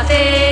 Ave